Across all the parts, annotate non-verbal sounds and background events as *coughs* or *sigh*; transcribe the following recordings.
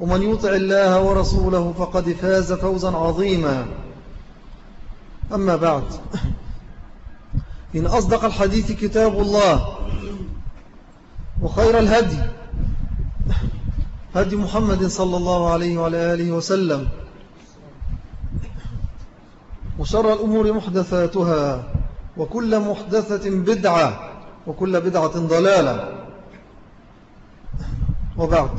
ومن يطع الله ورسوله فقد فاز فوزا عظيما. أما بعد إن أصدق الحديث كتاب الله وخير الهدي هدي محمد صلى الله عليه وعلى آله وسلم وشر الأمور محدثاتها وكل محدثة بدعة وكل بدعة ضلالة. وبعد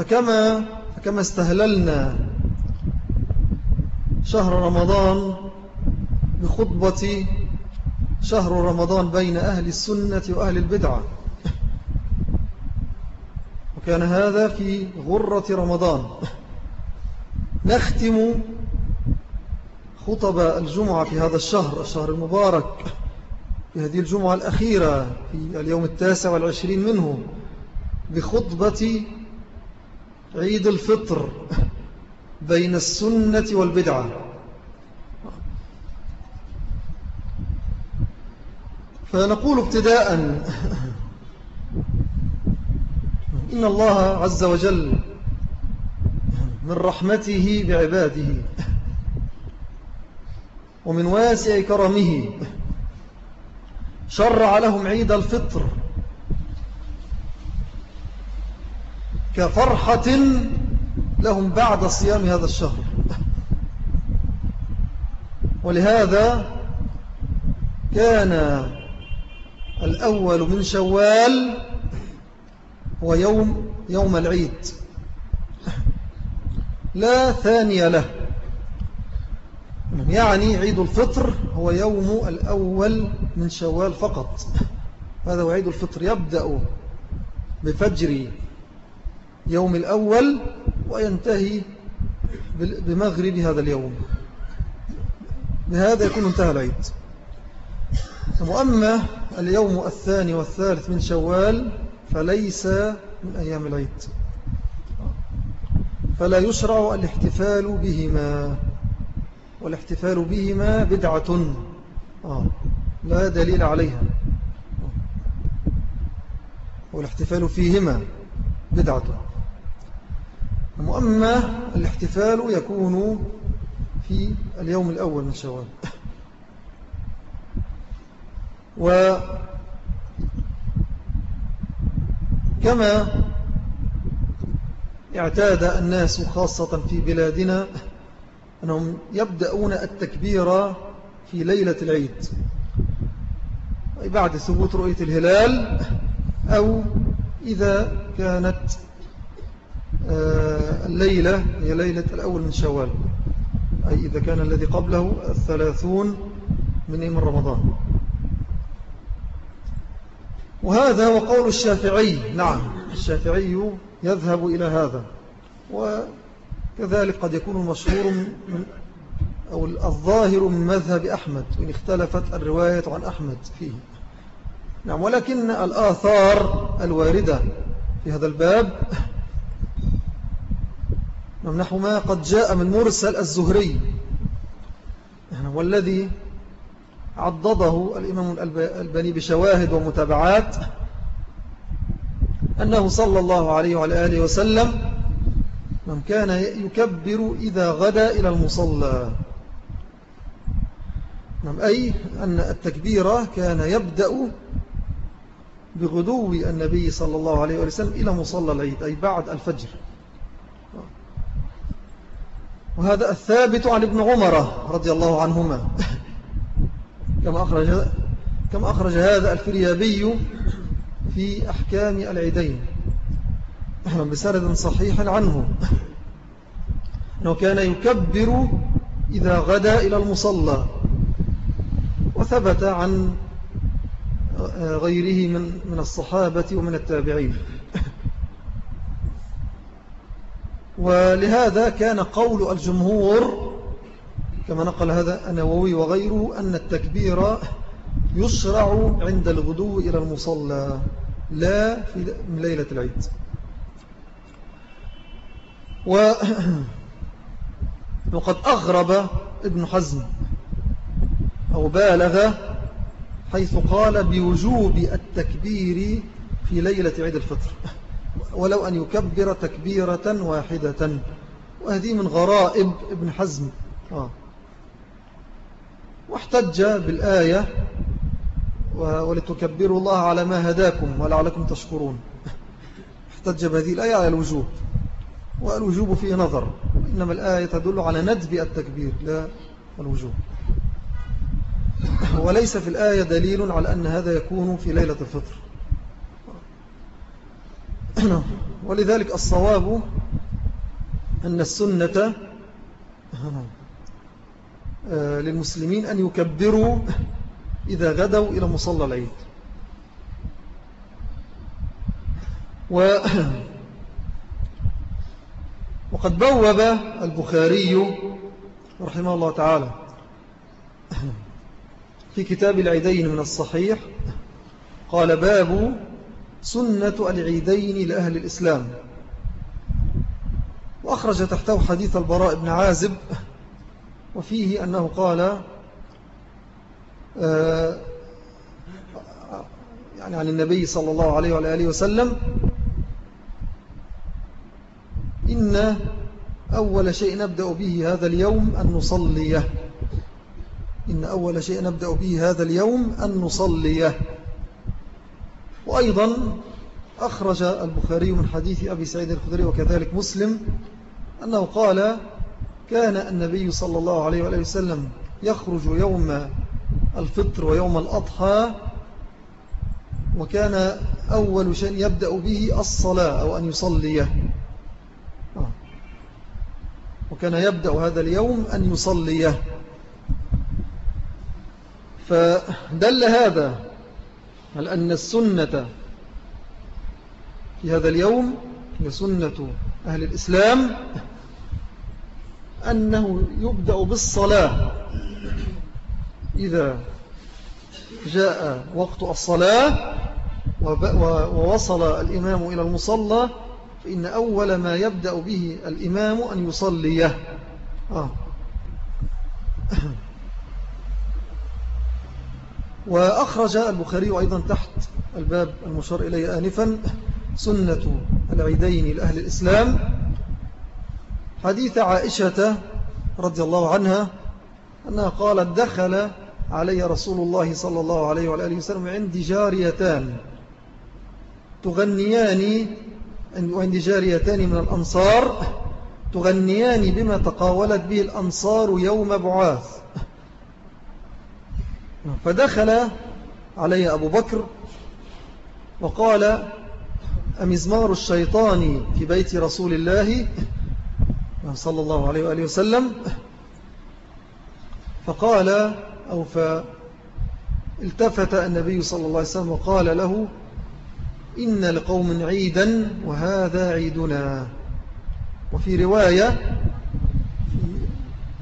فكما, فكما استهللنا شهر رمضان بخطبة شهر رمضان بين أهل السنة وأهل البدعة. وكان هذا في غرة رمضان. نختم خطب الجمعة في هذا الشهر الشهر المبارك في هذه الجمعة الأخيرة في اليوم التاسع والعشرين منه بخطبة عيد الفطر بين السنة والبدعة. فنقول ابتداء *laughs* إن الله عز وجل من رحمته بعباده ومن واسع كرمه شرع لهم عيد الفطر كفرحة لهم بعد صيام هذا الشهر. ولهذا كان الأول من شوال هو يوم يوم العيد. لا ثاني له. يعني عيد الفطر هو يوم الأول من شوال فقط. هذا هو عيد الفطر يبدأ بفجر يوم الأول وينتهي بمغرب هذا اليوم. بهذا يكون انتهى العيد. وأما اليوم الثاني والثالث من شوال فليس من أيام العيد. فلا يشرع الاحتفال بهما. والاحتفال بهما بدعة. آه لا دليل عليها. والاحتفال فيهما بدعة. وأما الاحتفال يكون في اليوم الأول من شوال. وكما اعتاد الناس خاصة في بلادنا أنهم يبدأون التكبير في ليلة العيد. بعد ثبوت رؤية الهلال أو إذا كانت الليلة هي ليلة الأول من شوال. أي إذا كان الذي قبله الثلاثون من إيم رمضان. وهذا هو قول الشافعي. نعم الشافعي يذهب إلى هذا. وكذلك قد يكون مشهور من أو الظاهر من مذهب أحمد وإن اختلفت الرواية عن أحمد فيه. نعم ولكن الآثار الواردة في هذا الباب نحو ما قد جاء من مرسل الزهري. والذي عضده الإمام البني بشواهد ومتابعات أنه صلى الله عليه وعلى آله وسلم من كان يكبر إذا غدا إلى المصلى. نعم أي أن التكبير كان يبدأ بغدو النبي صلى الله عليه وسلم إلى مصلى العيد أي بعد الفجر. وهذا الثابت عن ابن عمر رضي الله عنهما. كما أخرج, كما أخرج هذا الفريابي في أحكام العيدين. بسرد صحيح عنه. أنه كان يكبر إذا غدا إلى المصلى. وثبت عن غيره من الصحابة ومن التابعين. ولهذا كان قول الجمهور كما نقل هذا النووي وغيره أن التكبير يشرع عند الغدو إلى المصلى لا في ليلة العيد. *clears throat* وقد أغرب ابن حزم أو بالغ حيث قال بوجوب التكبير في ليلة عيد الفطر. ولو أن يكبر تكبيرة واحدة. وهذه من غرائب ابن حزم. آه. واحتج بالآية ولتكبروا الله على ما هداكم ولعلكم تشكرون. احتج بهذه الآية على الوجوب. والوجوب فيه نظر. إنما الآية تدل على ندب التكبير لا الوجوب. وليس في الآية دليل على أن هذا يكون في ليلة الفطر. *clears throat* ولذلك الصواب أن السنة آه، للمسلمين أن يكبروا إذا غدوا إلى مصلى العيد. و *clears throat* وقد بوب البخاري رحمه الله تعالى *clears throat* في كتاب العيدين من الصحيح قال باب سنة العيدين لأهل الإسلام. وأخرج تحته حديث البراء بن عازب وفيه أنه قال آه، يعني عن النبي صلى الله عليه وآله وسلم إن أول شيء نبدأ به هذا اليوم أن نصليه إن أول شيء نبدأ به هذا اليوم أن نصليه وأيضا أخرج البخاري من حديث أبي سعيد الخدري وكذلك مسلم أنه قال كان النبي صلى الله عليه وآله وسلم يخرج يوم الفطر ويوم الأضحى وكان أول شيء يبدأ به الصلاة أو أن يصليه آه. وكان يبدأ هذا اليوم أن يصليه فدل هذا على أن السنة في هذا اليوم هي سنة أهل الإسلام؟ أنه يبدأ بالصلاة. إذا جاء وقت الصلاة ووصل الإمام إلى المصلى فإن أول ما يبدأ به الإمام أن يصليه آه. وأخرج البخاري أيضا تحت الباب المشار إليه آنفا سنة العيدين لأهل الإسلام. حديث عائشة رضي الله عنها أنها قالت دخل علي رسول الله صلى الله عليه وآله وسلم عندي جاريتان تغنيان وعندي جاريتان من الأنصار تغنيان بما تقاولت به الأنصار يوم بعاث. فدخل علي أبو بكر وقال أمزمار الشيطان في بيت رسول الله صلى الله عليه وآله وسلم؟ فقال أو فالتفت النبي صلى الله عليه وسلم وقال له إن لقوم عيدا وهذا عيدنا. وفي رواية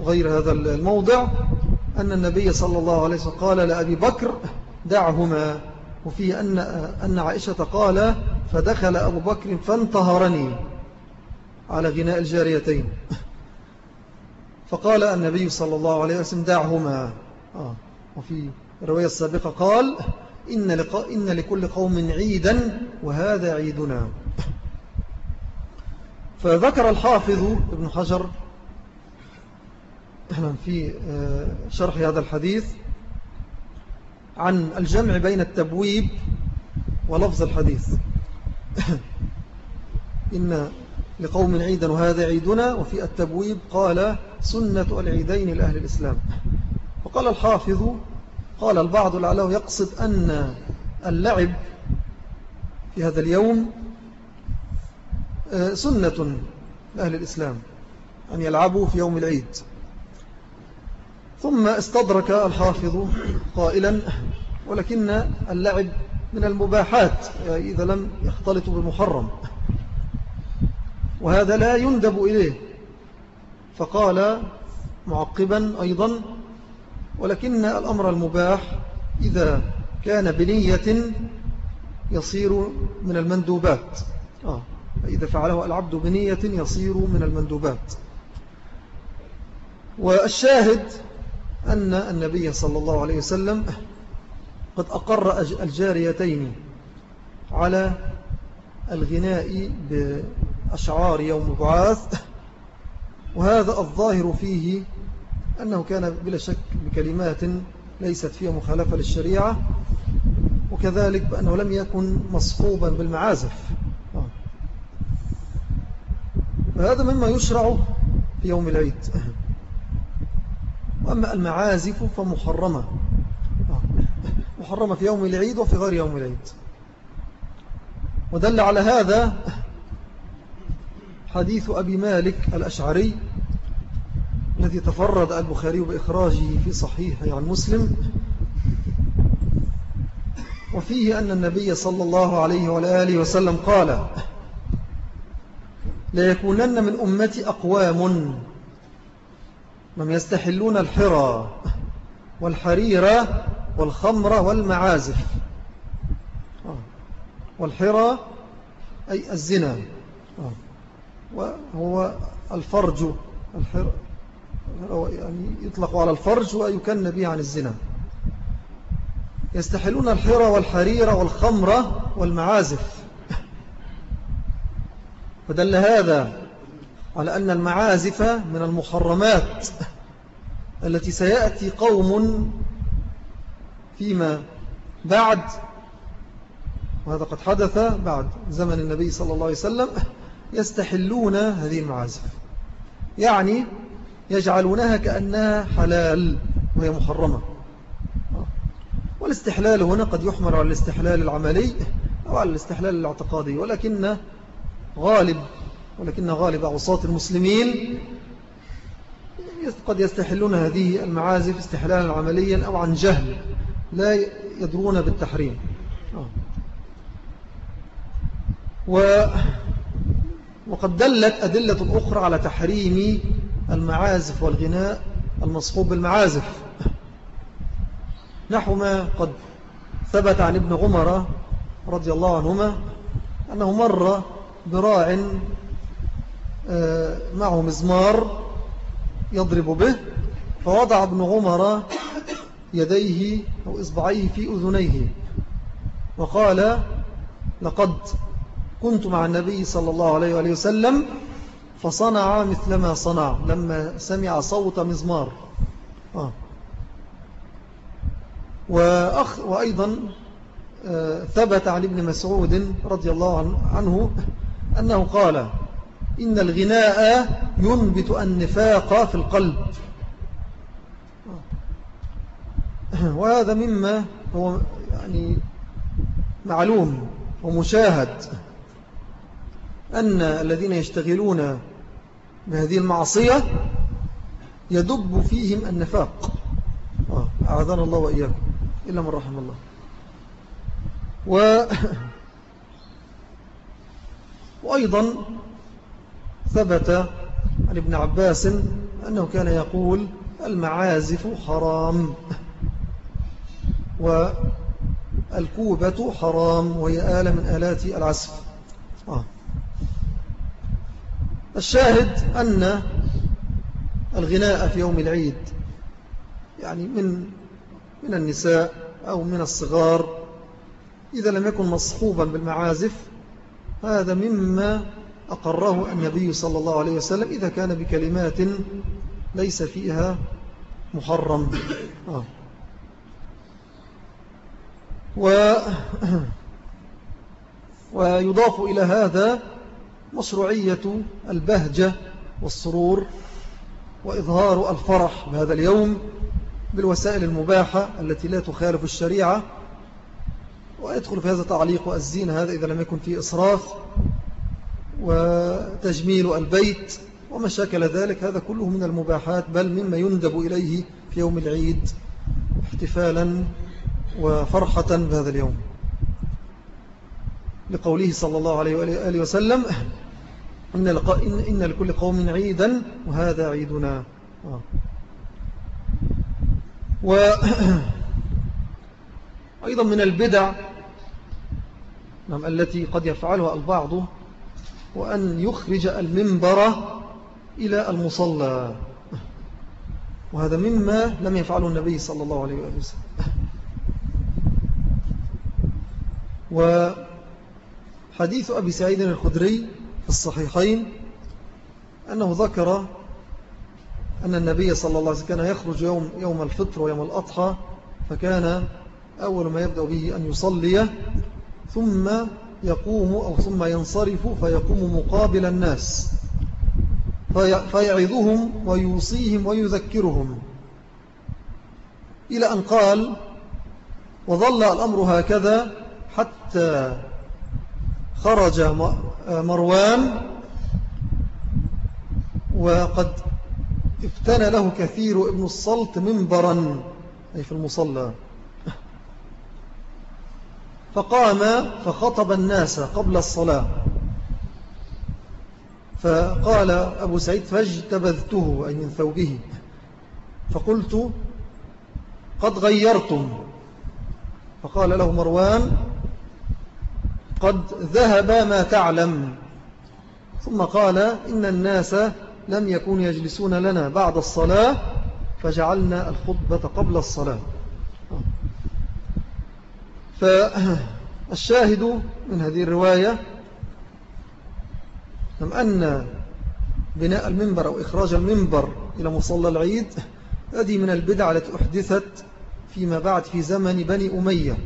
غير هذا الموضع أن النبي صلى الله عليه وسلم قال لأبي بكر دعهما وفيه أن, أن عائشة قال فدخل أبو بكر فانتهرني على غناء الجاريتين. فقال النبي صلى الله عليه وسلم دعهما. آه. وفي الرواية السابقة قال إن, لق... إن لكل قوم عيدا وهذا عيدنا. فذكر الحافظ ابن حجر في آه، شرح هذا الحديث عن الجمع بين التبويب ولفظ الحديث. *coughs* إن لقوم عيدا وهذا عيدنا وفي التبويب قال سنة العيدين لأهل الإسلام. وقال الحافظ قال البعض لعله يقصد أن اللعب في هذا اليوم آه، سنة لأهل الإسلام أن يلعبوا في يوم العيد. ثم استدرك الحافظ قائلا ولكن اللعب من المباحات إذا لم يختلط بالمحرم. وهذا لا يندب إليه. فقال معقبا أيضا ولكن الأمر المباح إذا كان بنية يصير من المندوبات. آه. إذا فعله العبد بنية يصير من المندوبات. والشاهد أن النبي صلى الله عليه وسلم قد أقر الجاريتين على الغناء بأشعار يوم بعاث وهذا الظاهر فيه أنه كان بلا شك بكلمات ليست فيها مخالفة للشريعة وكذلك بأنه لم يكن مصحوبا بالمعازف. فهذا مما يشرع في يوم العيد. وأما المعازف فمحرمة. محرمة في يوم العيد وفي غير يوم العيد. ودل على هذا حديث أبي مالك الأشعري الذي تفرد البخاري بإخراجه في صحيح عن مسلم. وفيه أن النبي صلى الله عليه وآله وسلم قال ليكونن من أمتي أقوام من يستحلون الحرى والحريرة والخمر والمعازف. والحرى أي الزنا. وهو الفرج الحرى يعني يطلق على الفرج ويكن به عن الزنا يستحلون الحرى والحريرة والخمر والمعازف فدل هذا على أن المعازف من المحرمات التي سيأتي قوم فيما بعد وهذا قد حدث بعد زمن النبي صلى الله عليه وسلم يستحلون هذه المعازف. يعني يجعلونها كأنها حلال وهي محرمة. والاستحلال هنا قد يحمل على الاستحلال العملي أو على الاستحلال الاعتقادي ولكن غالب ولكن غالب عصاة المسلمين قد يستحلون هذه المعازف استحلالا عمليا أو عن جهل لا يدرون بالتحريم. و وقد دلت أدلة أخرى على تحريم المعازف والغناء المصحوب بالمعازف نحو ما قد ثبت عن ابن عمر رضي الله عنهما أنه مر براع معه مزمار يضرب به فوضع ابن عمر يديه أو إصبعيه في أذنيه وقال لقد كنت مع النبي صلى الله عليه وآله وسلم فصنع مثل ما صنع لما سمع صوت مزمار آه. وأخ وأيضا آه ثبت عن ابن مسعود رضي الله عنه أنه قال إن الغناء ينبت النفاق في القلب. وهذا مما هو يعني معلوم ومشاهد أن الذين يشتغلون بهذه المعصية يدب فيهم النفاق. أعذنا الله وإياكم. إلا من رحم الله. و *coughs* وأيضا ثبت عن ابن عباس أنه كان يقول المعازف حرام والكوبة حرام وهي آلة من آلات العزف آه. الشاهد أن الغناء في يوم العيد يعني من من النساء أو من الصغار إذا لم يكن مصحوبا بالمعازف هذا مما أقره النبي صلى الله عليه وسلم إذا كان بكلمات ليس فيها محرم آه. و *clears throat* ويضاف إلى هذا مشروعية البهجة والسرور وإظهار الفرح بهذا اليوم بالوسائل المباحة التي لا تخالف الشريعة ويدخل في هذا تعليق الزين هذا إذا لم يكن فيه إصراف وتجميل البيت وما شاكل ذلك هذا كله من المباحات بل مما يندب إليه في يوم العيد احتفالا وفرحة بهذا اليوم لقوله صلى الله عليه وآله وسلم إن, إن لكل قوم عيدا وهذا عيدنا. وأيضا *coughs* من البدع نعم التي قد يفعلها البعض وأن يخرج المنبر إلى المصلى. وهذا مما لم يفعله النبي صلى الله عليه وسلم. وحديث أبي سعيد الخدري في الصحيحين أنه ذكر أن النبي صلى الله عليه وسلم كان يخرج يوم, يوم الفطر ويوم الأضحى فكان أول ما يبدأ به أن يصلي ثم يقوم أو ثم ينصرف فيقوم مقابل الناس. فيعظهم ويوصيهم ويذكرهم. إلى أن قال وظل الأمر هكذا حتى خرج مروان وقد افتنى له كثير ابن الصلت منبرا أي في المصلى. فقام فخطب الناس قبل الصلاة. فقال أبو سعيد فاجتبذته أي من ثوبه. فقلت قد غيرتم. فقال له مروان قد ذهب ما تعلم. ثم قال إن الناس لم يكونوا يجلسون لنا بعد الصلاة فجعلنا الخطبة قبل الصلاة. فالشاهد من هذه الرواية أن بناء المنبر أو إخراج المنبر إلى مصلى العيد هذه من البدع التي أحدثت فيما بعد في زمن بني أمية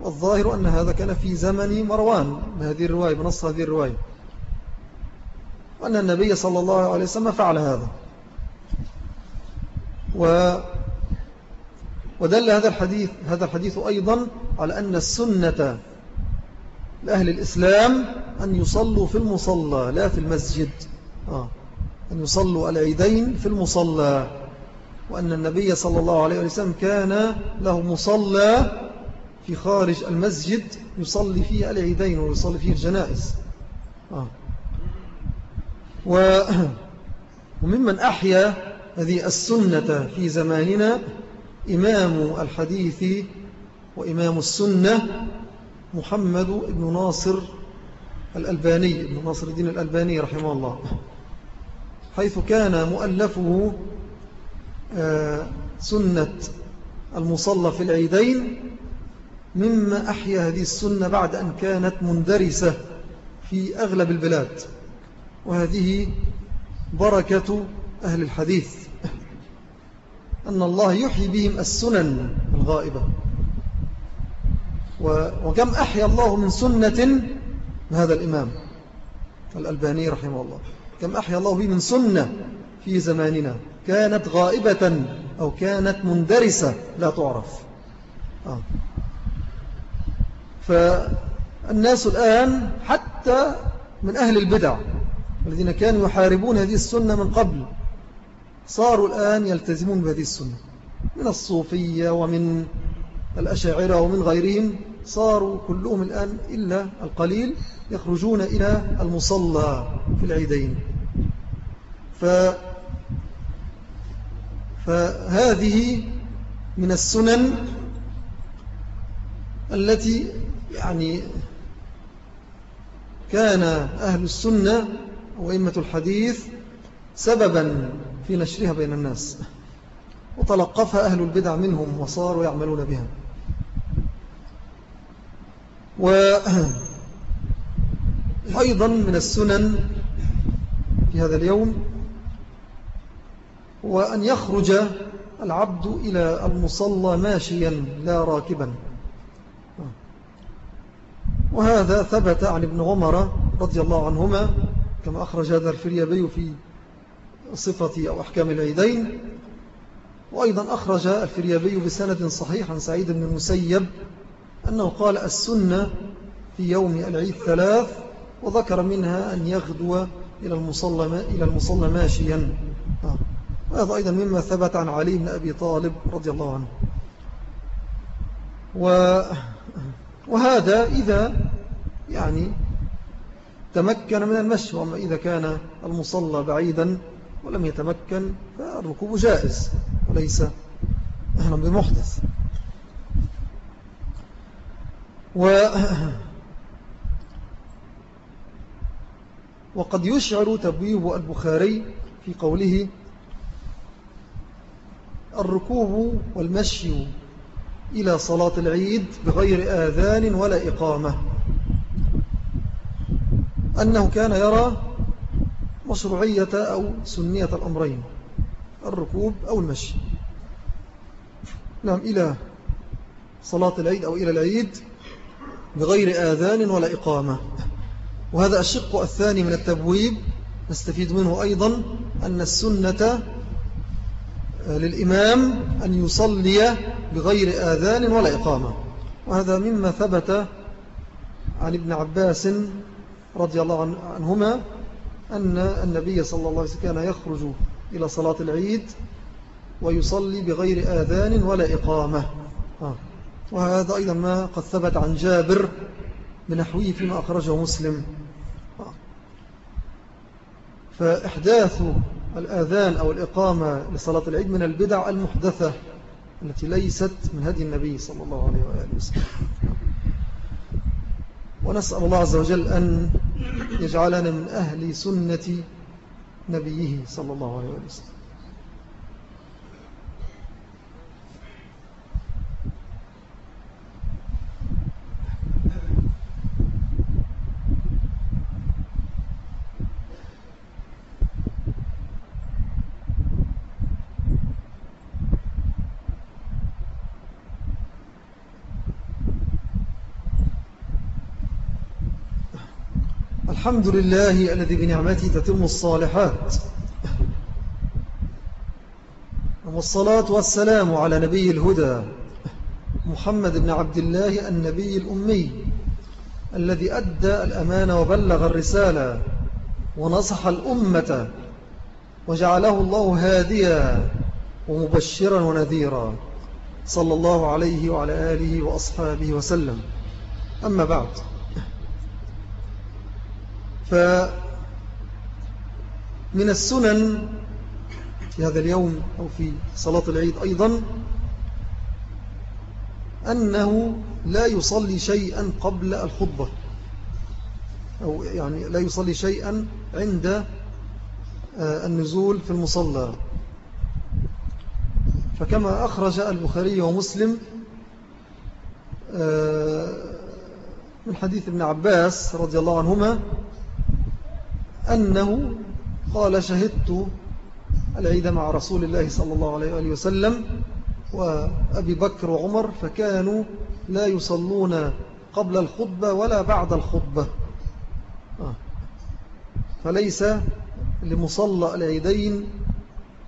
والظاهر أن هذا كان في زمن مروان بهذه الرواية بنص هذه الرواية وأن النبي صلى الله عليه وسلم فعل هذا. و ودل هذا الحديث هذا الحديث أيضا على أن السنة لأهل الإسلام أن يصلوا في المصلى لا في المسجد آه. أن يصلوا العيدين في المصلى وأن النبي صلى الله عليه وسلم كان له مصلى في خارج المسجد يصلي فيه العيدين ويصلي فيه الجنائز آه. *clears throat* وممن أحيا هذه السنة في زماننا إمام الحديث وإمام السنة محمد بن ناصر الألباني ابن ناصر الدين الألباني رحمه الله حيث كان مؤلفه آه، سنة المصلى في العيدين مما أحيا هذه السنة بعد أن كانت مندرسة في أغلب البلاد وهذه بركة أهل الحديث. أن الله يحيي بهم السنن الغائبة. وكم أحيا الله من سنة هذا الإمام الألباني رحمه الله. كم أحيا الله به من سنة في زماننا. كانت غائبة أو كانت مندرسة لا تعرف. آه. فالناس الآن حتى من أهل البدع الذين كانوا يحاربون هذه السنة من قبل صاروا الآن يلتزمون بهذه السنة. من الصوفية ومن الأشاعرة ومن غيرهم صاروا كلهم الآن إلا القليل يخرجون إلى المصلى في العيدين. ف فهذه من السنن التي يعني كان أهل السنة وإمة الحديث سببا في نشرها بين الناس. وتلقفها أهل البدع منهم وصاروا يعملون بها. وأيضا *clears throat* من السنن في هذا اليوم وأن يخرج العبد إلى المصلى ماشيا لا راكبا. وهذا ثبت عن ابن عمر رضي الله عنهما كما أخرج هذا الفريابي في صفة أو أحكام العيدين. وأيضا أخرج الفريابي بسند صحيح عن سعيد بن المسيب أنه قال السنة في يوم العيد ثلاث وذكر منها أن يغدو إلى المصلى, إلى المصلى ماشيا. وهذا أيضا مما ثبت عن علي بن أبي طالب رضي الله عنه. وهذا إذا يعني تمكن من المشي وأما إذا كان المصلى بعيدا ولم يتمكن فالركوب جائز وليس أهلا بمحدث و *clears throat* وقد يشعر تبويب البخاري في قوله الركوب والمشي إلى صلاة العيد بغير آذان ولا إقامة. أنه كان يرى مشروعية أو سنية الأمرين الركوب أو المشي. نعم إلى صلاة العيد أو إلى العيد بغير آذان ولا إقامة. وهذا الشق الثاني من التبويب نستفيد منه أيضا أن السنة للإمام أن يصلي بغير آذان ولا إقامة. وهذا مما ثبت عن ابن عباس رضي الله عنهما أن النبي صلى الله عليه وسلم كان يخرج إلى صلاة العيد ويصلي بغير آذان ولا إقامة آه. وهذا أيضا ما قد ثبت عن جابر بنحوه فيما أخرجه مسلم آه. فإحداث الآذان أو الإقامة لصلاة العيد من البدع المحدثة التي ليست من هدي النبي صلى الله عليه وآله وسلم ونسأل الله عز وجل أن يجعلنا من أهل سنة نبيه صلى الله عليه وسلم. الحمد لله الذي بنعمته تتم الصالحات. والصلاة والسلام على نبي الهدى محمد بن عبد الله النبي الأمي الذي أدى الأمان وبلغ الرسالة ونصح الأمة وجعله الله هاديا ومبشرا ونذيرا. صلى الله عليه وعلى آله وأصحابه وسلم. أما بعد فمن السنن في هذا اليوم أو في صلاة العيد أيضا أنه لا يصلي شيئا قبل الخطبة. أو يعني لا يصلي شيئا عند آه، النزول في المصلى. فكما أخرج البخاري ومسلم آه، من حديث ابن عباس رضي الله عنهما أنه قال شهدت العيد مع رسول الله صلى الله عليه وآله وسلم وأبي بكر وعمر فكانوا لا يصلون قبل الخطبة ولا بعد الخطبة. آه. فليس لمصلى العيدين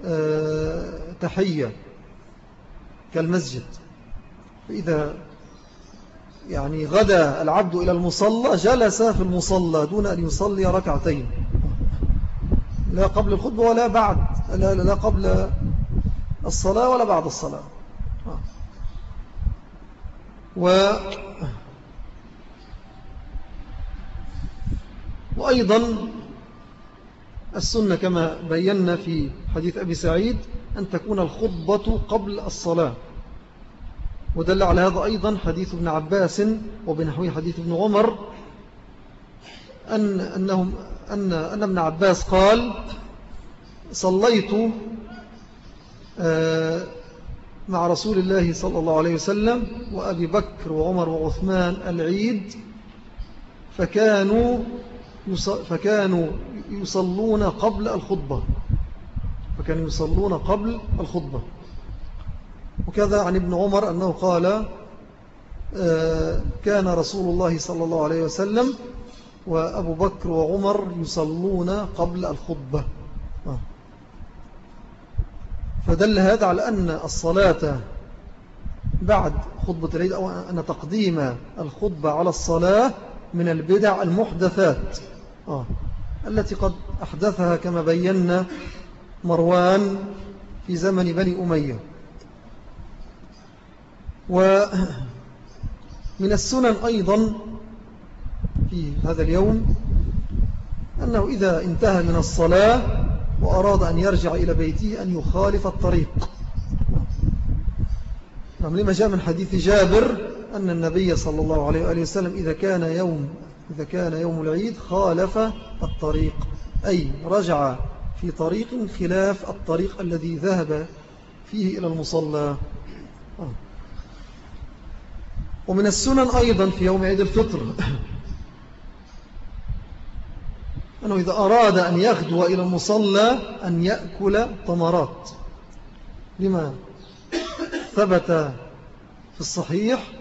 آه، تحية كالمسجد. فإذا يعني غدا العبد إلى المصلى جلس في المصلى دون أن يصلي ركعتين. لا قبل الخطبة ولا بعد لا, لا قبل الصلاة ولا بعد الصلاة. و وأيضا السنة كما بينا في حديث أبي سعيد أن تكون الخطبة قبل الصلاة. ودل على هذا أيضا حديث ابن عباس وبنحوي حديث ابن عمر أن, أنهم أن, أن ابن عباس قال صليت آه، مع رسول الله صلى الله عليه وسلم وأبي بكر وعمر وعثمان العيد فكانوا فكانوا يصلون قبل الخطبة فكانوا يصلون قبل الخطبة. وكذا عن ابن عمر أنه قال آه، كان رسول الله صلى الله عليه وسلم وأبو بكر وعمر يصلون قبل الخطبة آه. فدل هذا على أن الصلاة بعد خطبة العيد أو أن تقديم الخطبة على الصلاة من البدع المحدثات آه. التي قد أحدثها كما بينا مروان في زمن بني أمية ومن السنن أيضا في هذا اليوم أنه إذا انتهى من الصلاة وأراد أن يرجع إلى بيته أن يخالف الطريق. نعم لما جاء من حديث جابر أن النبي صلى الله عليه وآله وسلم إذا كان يوم إذا كان يوم العيد خالف الطريق أي رجع في طريق خلاف الطريق الذي ذهب فيه إلى المصلى. آه. ومن السنن أيضا في يوم عيد الفطر. أنه إذا أراد أن يغدو إلى المصلى أن يأكل طمرات لما ثبت في الصحيح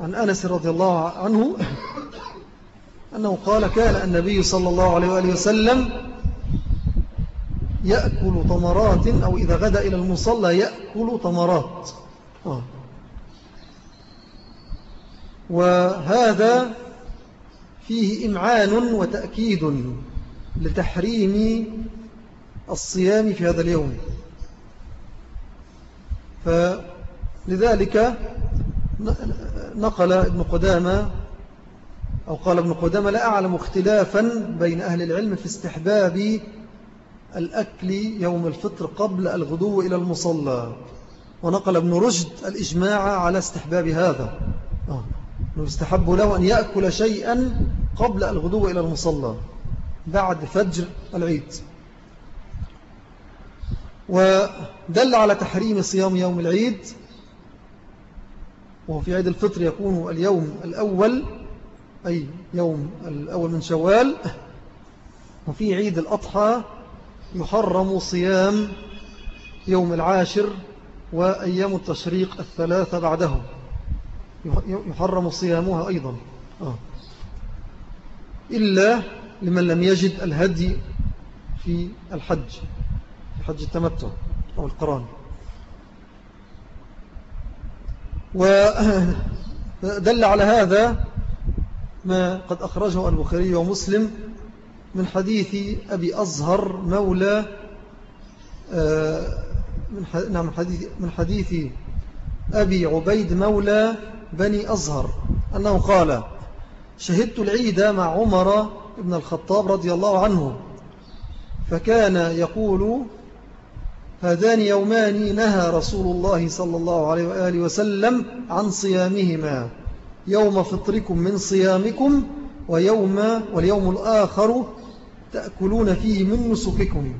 عن أنس رضي الله عنه أنه قال كان النبي صلى الله عليه وآله وسلم يأكل طمرات أو إذا غدا إلى المصلى يأكل طمرات آه. وهذا فيه إمعان وتأكيد لتحريم الصيام في هذا اليوم. فلذلك نقل ابن قدامة أو قال ابن قدامة لا أعلم اختلافا بين أهل العلم في استحباب الأكل يوم الفطر قبل الغدو إلى المصلى. ونقل ابن رشد الإجماع على استحباب هذا. آه. يستحب له أن يأكل شيئا قبل الغدو إلى المصلى بعد فجر العيد. ودل على تحريم صيام يوم العيد وهو في عيد الفطر يكون اليوم الأول أي يوم الأول من شوال وفي عيد الأضحى يحرم صيام يوم العاشر وأيام التشريق الثلاثة بعده. يحرم صيامها أيضا. آه. إلا لمن لم يجد الهدي في الحج في حج التمتع أو القران. ودل *clears throat* على هذا ما قد أخرجه البخاري ومسلم من حديث أبي أزهر مولى آه، نعم من حديث أبي عبيد مولى بني أزهر أنه قال شهدت العيد مع عمر بن الخطاب رضي الله عنه فكان يقول هذان يومان نهى رسول الله صلى الله عليه وآله وسلم عن صيامهما يوم فطركم من صيامكم ويوم واليوم الآخر تأكلون فيه من نسككم.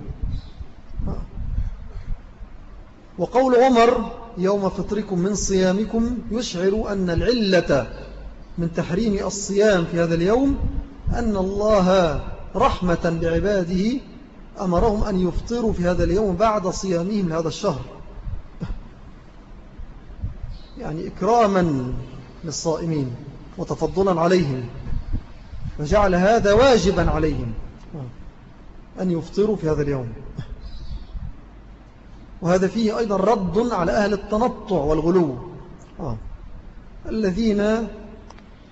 وقول عمر يوم فطركم من صيامكم يشعر أن العلة من تحريم الصيام في هذا اليوم أن الله رحمة بعباده أمرهم أن يفطروا في هذا اليوم بعد صيامهم لهذا الشهر. يعني إكراما للصائمين وتفضلا عليهم وجعل هذا واجبا عليهم أن يفطروا في هذا اليوم. وهذا فيه أيضا رد على أهل التنطع والغلو. آه. الذين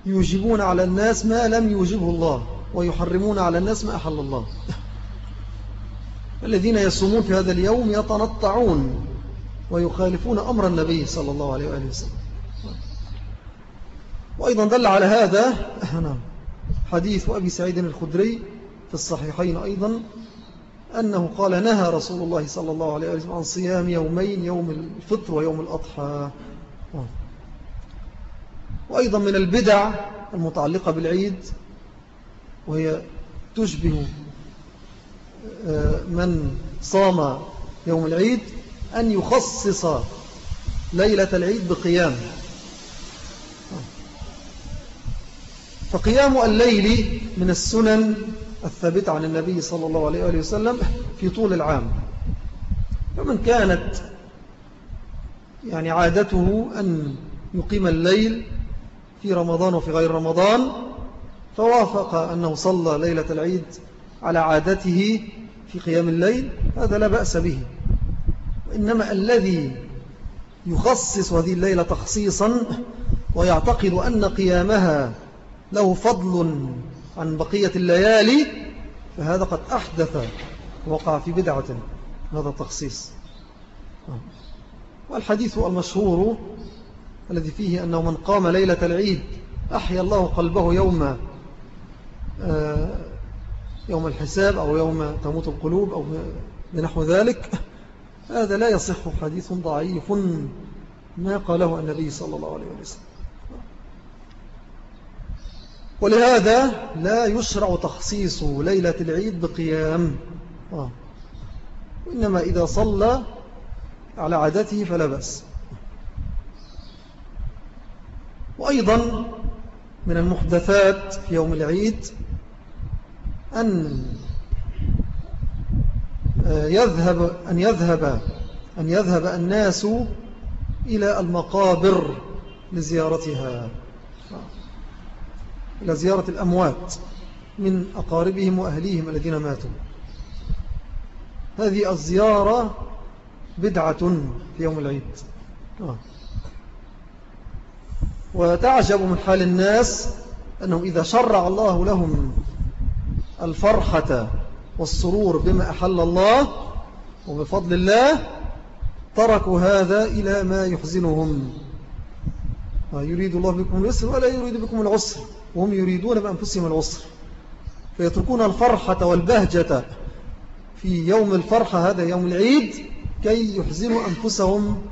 يوجبون على الناس ما لم يوجبه الله ويحرمون على الناس ما أحل الله *laughs* الذين يصومون في هذا اليوم يتنطعون ويخالفون أمر النبي صلى الله عليه وآله وسلم وأيضا دل على هذا *laughs* نعم. حديث أبي سعيد الخدري في الصحيحين أيضا أنه قال نهى رسول الله صلى الله عليه وسلم عن صيام يومين يوم الفطر ويوم الأضحى وأيضا من البدع المتعلقة بالعيد وهي تشبه آه، من صام يوم العيد أن يخصص ليلة العيد بقيام. فقيام الليل من السنن الثابتة عن النبي صلى الله عليه وآله وسلم في طول العام. فمن كانت يعني عادته أن يقيم الليل في رمضان وفي غير رمضان فوافق أنه صلى ليلة العيد على عادته في قيام الليل هذا لا بأس به. وإنما الذي يخصص هذه الليلة تخصيصا ويعتقد أن قيامها له فضل عن بقية الليالي فهذا قد أحدث وقع في بدعة هذا التخصيص. والحديث المشهور الذي فيه أنه من قام ليلة العيد أحيا الله قلبه يوم آه، يوم الحساب أو يوم تموت القلوب أو بنحو ذلك هذا لا يصح حديث ضعيف ما قاله النبي صلى الله عليه وسلم ولهذا لا يشرع تخصيص ليلة العيد بقيام آه. إنما إذا صلى على عادته فلا بأس وأيضا من المحدثات في يوم العيد أن يذهب أن يذهب أن يذهب الناس إلى المقابر لزيارتها إلى زيارة الأموات من أقاربهم وأهليهم الذين ماتوا هذه الزيارة بدعة في يوم العيد آه. وتعجب من حال الناس أنهم إذا شرع الله لهم الفرحة والسرور بما أحل الله وبفضل الله تركوا هذا إلى ما يحزنهم. يريد الله بكم اليسر ولا يريد بكم العسر. وهم يريدون بأنفسهم العسر. فيتركون الفرحة والبهجة في يوم الفرحة هذا يوم العيد كي يحزنوا أنفسهم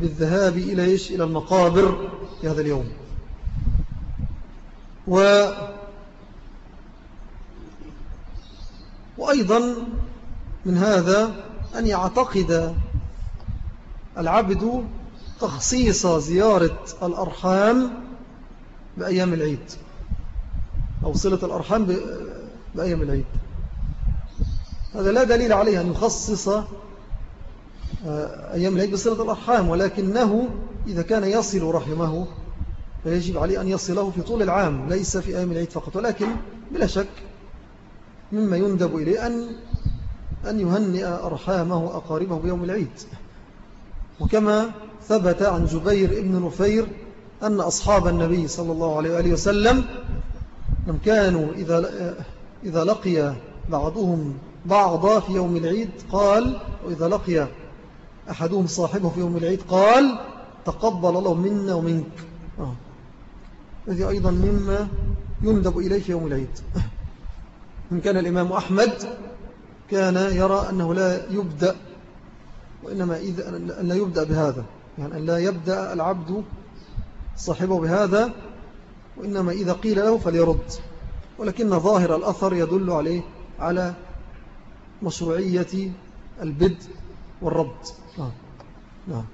بالذهاب إلى إلى المقابر. في هذا اليوم. و وأيضا من هذا أن يعتقد العبد تخصيص زيارة الأرحام بأيام العيد أو صلة الأرحام بأيام العيد. هذا لا دليل عليه أن يخصص آه، أيام العيد بصلة الأرحام ولكنه إذا كان يصل رحمه فيجب عليه أن يصله في طول العام ليس في أيام العيد فقط. ولكن بلا شك مما يندب إليه أن, أن يهنئ أرحامه وأقاربه بيوم العيد. وكما ثبت عن جبير ابن نفير أن أصحاب النبي صلى الله عليه وآله وسلم لم كانوا إذا, إذا لقي بعضهم بعضا في يوم العيد قال وإذا لقي أحدهم صاحبه في يوم العيد قال تقبل الله منا ومنك. آه. هذه أيضا مما يندب إليه في يوم العيد. إن كان الإمام أحمد كان يرى أنه لا يبدأ وإنما إذا أن لا يبدأ بهذا. يعني أن لا يبدأ العبد صاحبه بهذا وإنما إذا قيل له فليرد. ولكن ظاهر الأثر يدل عليه على مشروعية البدء والرد نعم نعم.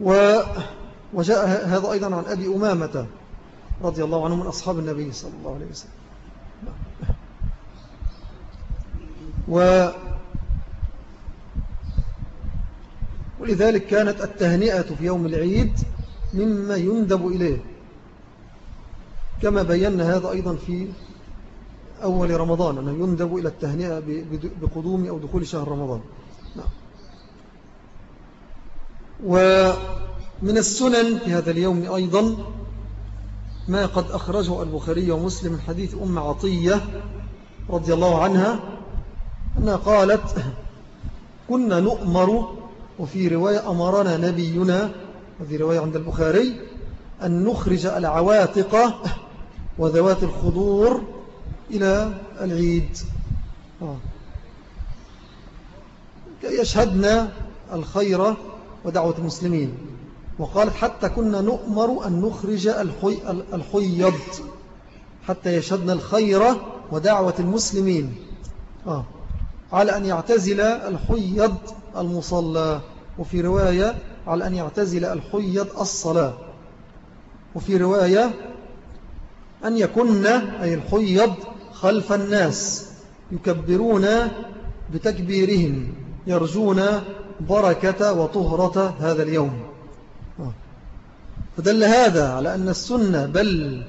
وجاء هذا أيضا عن أبي أمامة رضي الله عنه من أصحاب النبي صلى الله عليه وسلم. و ولذلك كانت التهنئة في يوم العيد مما يندب إليه كما بينا هذا أيضا في أول رمضان أنه يندب إلى التهنئة بقدوم أو دخول شهر رمضان نعم. ومن السنن في هذا اليوم أيضا ما قد أخرجه البخاري ومسلم من حديث أم عطية رضي الله عنها أنها قالت كنا نؤمر وفي رواية أمرنا نبينا وفي رواية عند البخاري أن نخرج العواتق وذوات الخضور إلى العيد آه. يشهدنا الخير ودعوة المسلمين وقالت حتى كنا نؤمر أن نخرج الحي الحيض حتى يشهدن الخير ودعوة المسلمين. آه. على أن يعتزل الحيض المصلى وفي رواية على أن يعتزل الحيض الصلاة. وفي رواية أن يكن أي الحيض خلف الناس يكبرون بتكبيرهم يرجون بركة وطهرة هذا اليوم. فدل هذا على أن السنة بل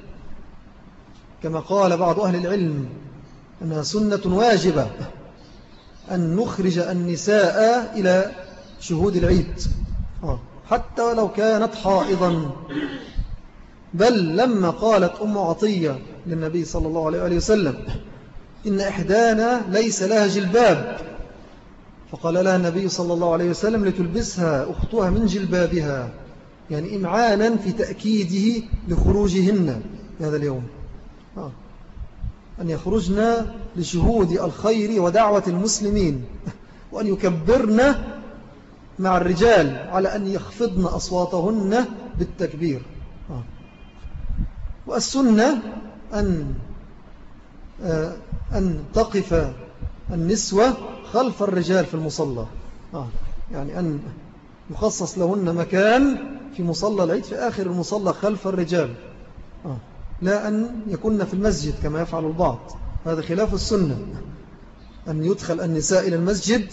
كما قال بعض أهل العلم أنها سنة واجبة أن نخرج النساء إلى شهود العيد. آه. حتى ولو كانت حائضا. بل لما قالت أم عطية للنبي صلى الله عليه وسلم إن إحدانا ليس لها جلباب فقال لها النبي صلى الله عليه وسلم لتلبسها أختها من جلبابها. يعني إمعانا في تأكيده لخروجهن هذا اليوم آه. أن يخرجن لشهود الخير ودعوة المسلمين وأن يكبرن مع الرجال على أن يخفضن أصواتهن بالتكبير آه. والسنة أن آه، أن تقف النسوة خلف الرجال في المصلى يعني أن يخصص لهن مكان في مصلى العيد في آخر المصلى خلف الرجال. آه. لا أن يكون في المسجد كما يفعل البعض. هذا خلاف السنة. أن يدخل النساء إلى المسجد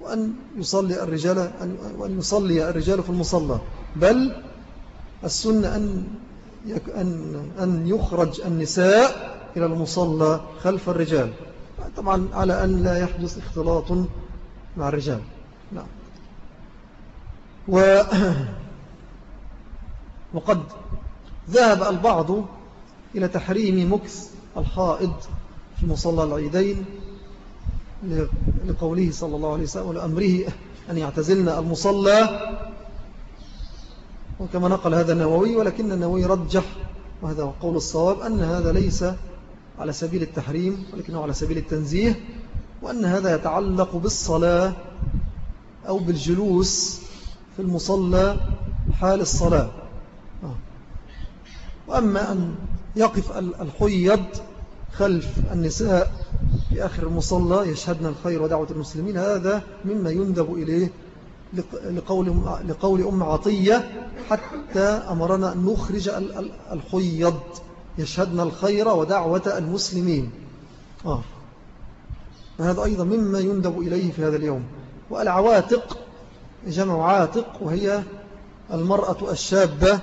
وأن يصلي الرجال وأن يصلي الرجال في المصلى. بل السنة أن أن أن يخرج النساء إلى المصلى خلف الرجال. طبعا على أن لا يحدث اختلاط مع الرجال. نعم. و *clears throat* وقد ذهب البعض إلى تحريم مكث الحائض في مصلى العيدين لقوله صلى الله عليه وسلم ولأمره أن يعتزلنا المصلى. وكما نقل هذا النووي ولكن النووي رجح وهذا هو قول الصواب أن هذا ليس على سبيل التحريم ولكنه على سبيل التنزيه وأن هذا يتعلق بالصلاة أو بالجلوس في المصلى حال الصلاة. وأما أن يقف الحيض خلف النساء في آخر المصلى يشهدنا الخير ودعوة المسلمين هذا مما يندب إليه لقول, لقول أم عطية حتى أمرنا أن نخرج الحيض يشهدنا الخير ودعوة المسلمين آه. هذا أيضا مما يندب إليه في هذا اليوم والعواتق جمع عاتق وهي المرأة الشابة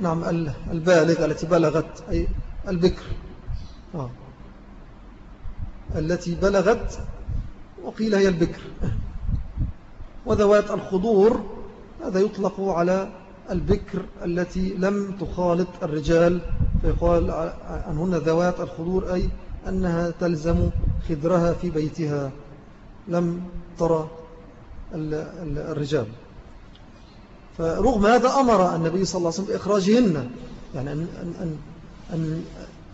نعم البالغة التي بلغت أي البكر. آه. التي بلغت وقيل هي البكر. وذوات الخضور هذا يطلق على البكر التي لم تخالط الرجال فيقال عنهن ذوات الخضور أي أنها تلزم خدرها في بيتها. لم ترى الرجال. فرغم هذا أمر النبي صلى الله عليه وسلم بإخراجهن يعني أن, أن, أن,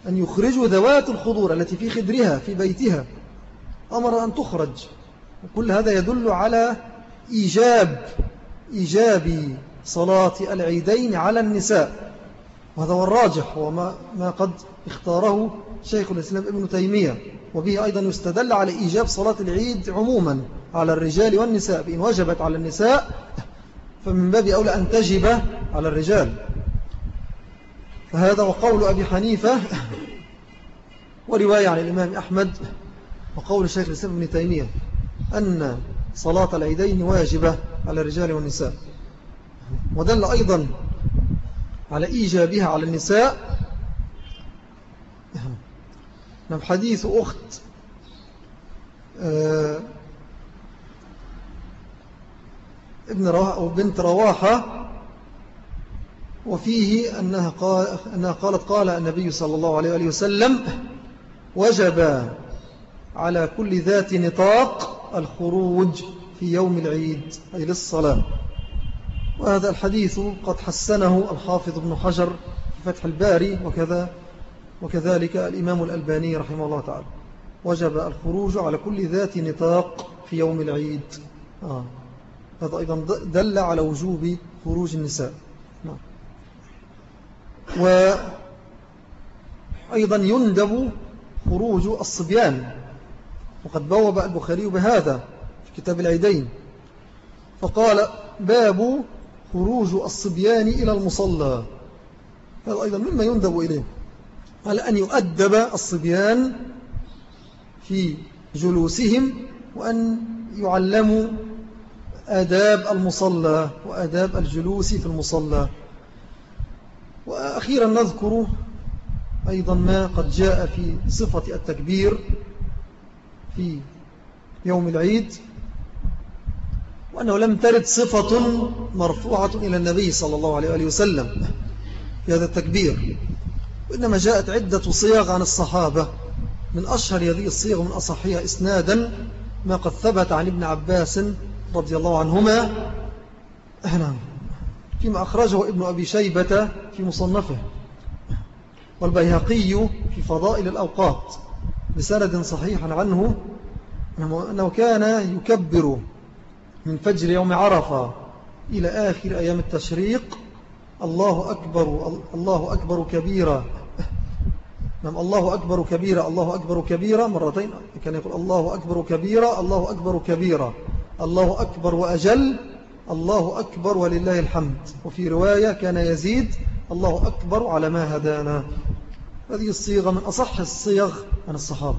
أن يخرجوا ذوات الخضور التي في خدرها في بيتها. أمر أن تخرج. وكل هذا يدل على إيجاب إيجاب صلاة العيدين على النساء. وهذا هو الراجح هو ما, ما قد اختاره شيخ الإسلام ابن تيمية. وبه أيضا يستدل على إيجاب صلاة العيد عموما. على الرجال والنساء بإن وجبت على النساء فمن باب أولى أن تجب على الرجال. فهذا وقول أبي حنيفة ورواية عن الإمام أحمد وقول الشيخ الإسلام ابن تيمية أن صلاة العيدين واجبة على الرجال والنساء. ودل أيضا على إيجابها على النساء. نعم حديث أخت آه، ابن رواحة بنت رواحة وفيه أنها, قال أنها قالت قال النبي صلى الله عليه وسلم وجب على كل ذات نطاق الخروج في يوم العيد أي للصلاة. وهذا الحديث قد حسنه الحافظ ابن حجر في فتح الباري وكذا وكذلك الإمام الألباني رحمه الله تعالى. وجب الخروج على كل ذات نطاق في يوم العيد. آه. هذا أيضا دل على وجوب خروج النساء. نعم. أيضا يندب خروج الصبيان. وقد بوب البخاري بهذا في كتاب العيدين. فقال باب خروج الصبيان إلى المصلى. هذا أيضا مما يندب إليه. على أن يؤدب الصبيان في جلوسهم وأن يعلموا آداب المصلى وآداب الجلوس في المصلى. وأخيرا نذكر أيضا ما قد جاء في صفة التكبير في يوم العيد وأنه لم ترد صفة مرفوعة إلى النبي صلى الله عليه وسلم في هذا التكبير وإنما جاءت عدة صيغ عن الصحابة. من أشهر هذه الصيغ من أصحيها إسنادا ما قد ثبت عن ابن عباس رضي الله عنهما. نعم فيما أخرجه ابن أبي شيبة في مصنفه. والبيهقي في فضائل الأوقات بسند صحيح عنه أنه كان يكبر من فجر يوم عرفة إلى آخر أيام التشريق. الله أكبر الله أكبر كبيرا. نعم الله أكبر كبيرا الله أكبر كبيرا مرتين. كان يقول الله أكبر كبيرا الله أكبر كبيرا. الله أكبر وأجل الله أكبر ولله الحمد. وفي رواية كان يزيد الله أكبر على ما هدانا. هذه الصيغة من أصح الصيغ عن الصحابة.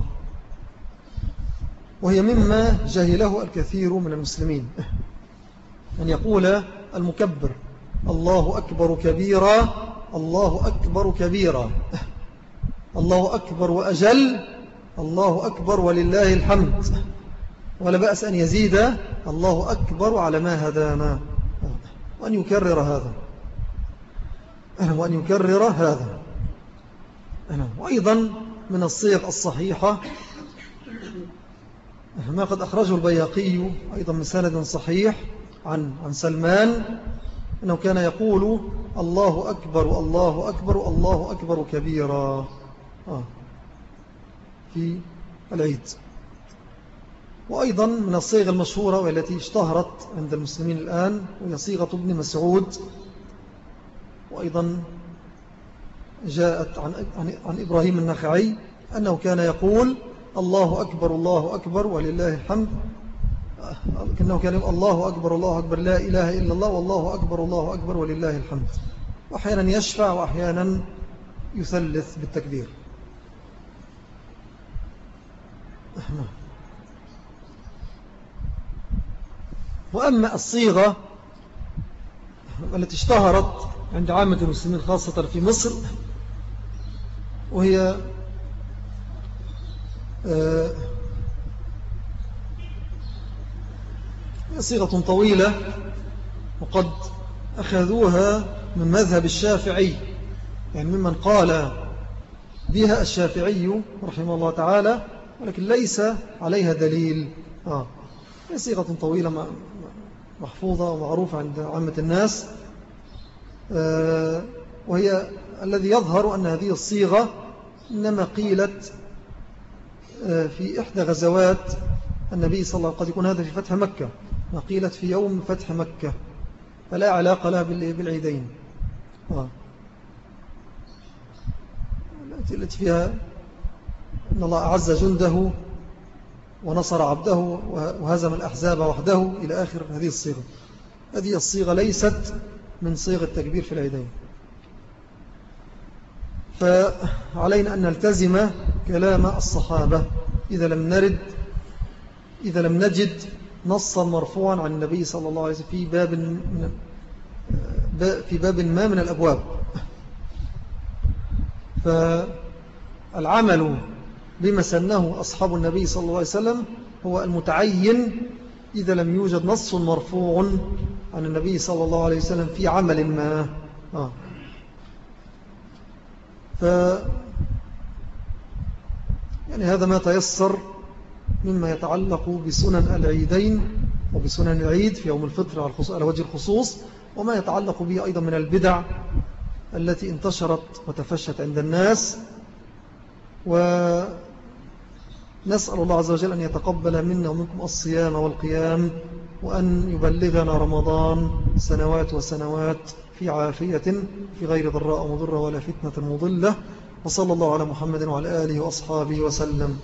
وهي مما جهله الكثير من المسلمين. أن يقول المكبر الله أكبر كبيرا الله أكبر كبيرا. الله أكبر وأجل الله أكبر ولله الحمد. ولا بأس أن يزيد الله أكبر على ما هدانا وأن يكرر هذا. وأن يكرر هذا. وأيضا من الصيغ الصحيحة ما قد أخرجه البياقي أيضا من سند صحيح عن, عن سلمان أنه كان يقول الله أكبر الله أكبر الله أكبر كبيرا. آه. في العيد. وأيضا من الصيغ المشهورة والتي اشتهرت عند المسلمين الآن وهي صيغة ابن مسعود. وأيضا جاءت عن, عن إبراهيم النخعي أنه كان يقول الله أكبر الله أكبر ولله الحمد. كأنه كان يقول الله أكبر الله أكبر لا إله إلا الله والله أكبر الله أكبر ولله الحمد. وأحيانا يشفع وأحيانا يثلث بالتكبير. وأما الصيغة التي اشتهرت عند عامة المسلمين خاصة في مصر وهي آه، صيغة طويلة وقد أخذوها من مذهب الشافعي يعني ممن قال بها الشافعي رحمه الله تعالى ولكن ليس عليها دليل آه. صيغة طويلة محفوظة ومعروفة عند عامة الناس آه وهي الذي يظهر أن هذه الصيغة إنما قيلت آه في إحدى غزوات النبي صلى الله عليه وسلم قد يكون هذا في فتح مكة ما قيلت في يوم فتح مكة فلا علاقة لها بالعيدين آه. التي فيها أن الله أعز جنده ونصر عبده وهزم الأحزاب وحده إلى آخر هذه الصيغة. هذه الصيغة ليست من صيغ التكبير في العيدين. فعلينا أن نلتزم كلام الصحابة. إذا لم نرد إذا لم نجد نصا مرفوعا عن النبي صلى الله عليه وسلم في باب في باب ما من الأبواب. فالعمل بما سنه أصحاب النبي صلى الله عليه وسلم هو المتعين إذا لم يوجد نص مرفوع عن النبي صلى الله عليه وسلم في عمل ما آه. ف يعني هذا ما تيسر مما يتعلق بسنن العيدين وبسنن العيد في يوم الفطر على وجه الخصوص وما يتعلق به أيضا من البدع التي انتشرت وتفشت عند الناس ونسأل الله عز وجل أن يتقبل منا ومنكم الصيام والقيام وأن يبلغنا رمضان سنوات وسنوات في عافية في غير ضراء مضرة ولا فتنة مضلة وصلى الله على محمد وعلى آله وأصحابه وسلم.